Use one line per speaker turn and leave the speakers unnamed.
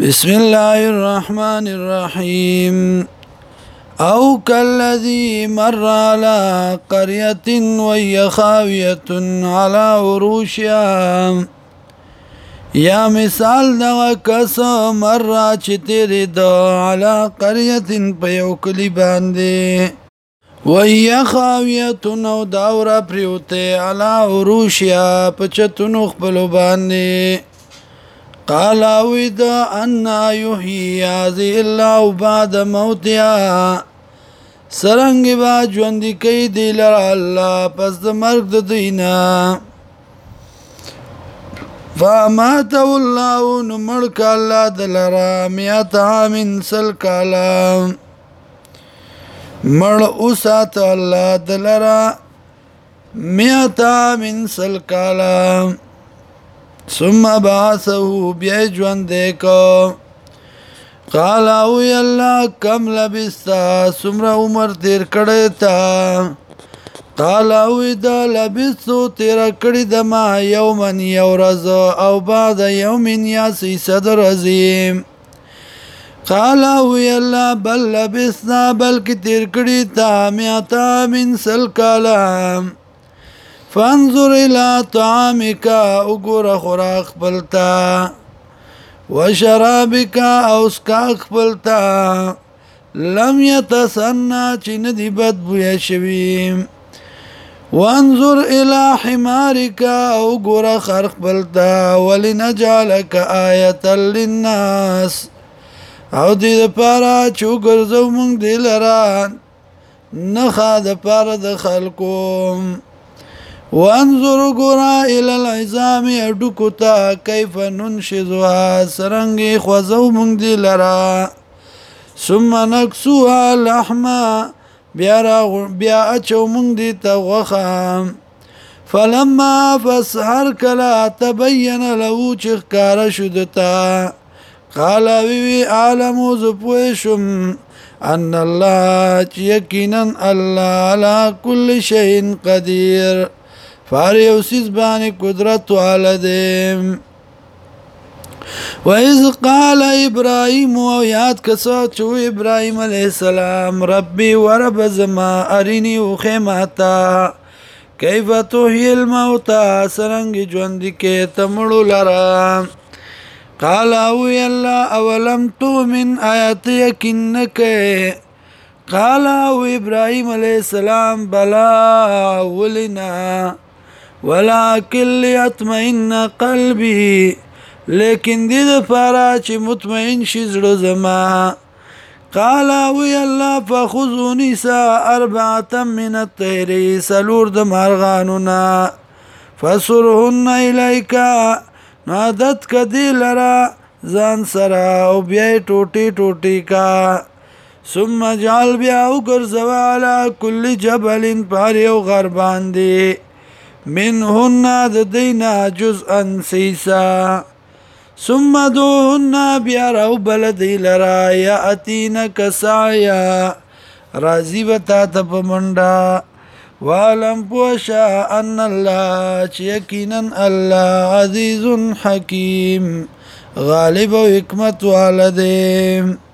بسم الله الرحمن الرحيم أو كالذي مر على قرية وهي خاوية على عروشها یا مثال دغه کس مر را چې تیرې د على قرية په یو کلی باندې وهي خاوية نو داورا پریوته على عروشها په چتونو خپل باندې قال اويد ان يحيي هذه الله بعد موتها سرنګ با ژوند کوي دی لره الله پس د مرګ د دینا فمات الله نو ملک الله دلرا میات من سل کلام مړ اوسات الله دلرا میات من سل کلام ثم بعثه بیا ژوند کو قال او الله کم لبست سمره عمر تیر کړی تا قال او دا لبستو تیر کړی د ما یومن یورز او بعد یومن یاسی صدر عظیم قال او الله بل لبسنا بلک تیر کړی تا میاتا من سل کلام فانظر الى طعامك وګوره خوراک بلتا وشرابك او سکاک بلتا لم يتسنى چې ندی بد بویا شوی وانظر الى حمارك او ګوره خرق بلتا ولنجعلك آية للناس او دې لپاره چې ګرځو مونږ دلران نه خا د پاره د خلقوم وانظر غرا ال العظام ادکو تا کیف ننشزها سرنګ خوزو مونږ دی لرا ثم نكسوها لحما بیا را بیا اچو مونږ دی ته غوخه فلما فسحر کلا تبين له چخکار شدتا قال وی وی عالم زپوشم ان الله یقینا الله على كل شيء قدير فار یو سیز باندې قدرت واله دی وَإِذْ قَالَ إِبْرَاهِيمُ او یاد کسا چو ابراهيم عليه السلام ربي ورب زما اريني او خماتا كيف تحيي الموتى سرنګ ژوند کې تمړو لرا قال او يلا اولم تؤمن آیات یقینک قال او ابراهيم عليه السلام بلا ولنا ولكن ليطمئن قلبي لیکن دې لپاره چې مطمئن شي زړه زما قال وي الله فخذوني سا اربعه من الطير سلور د مرغانونا فسرهن اليك نادت کدی لرا ځان سره او بیا ټوټي ټوټي کا ثم جعل بیا وګرځوا على كل جبل بار او غربان دي منهن د دینا جزءا سیسا ثم دوهن بیا راو بل دی لرا یاتین کسایا راضی وتا ته پمنډا والم پوشا ان الله یقینا الله عزیز حکیم غالب او حکمت والده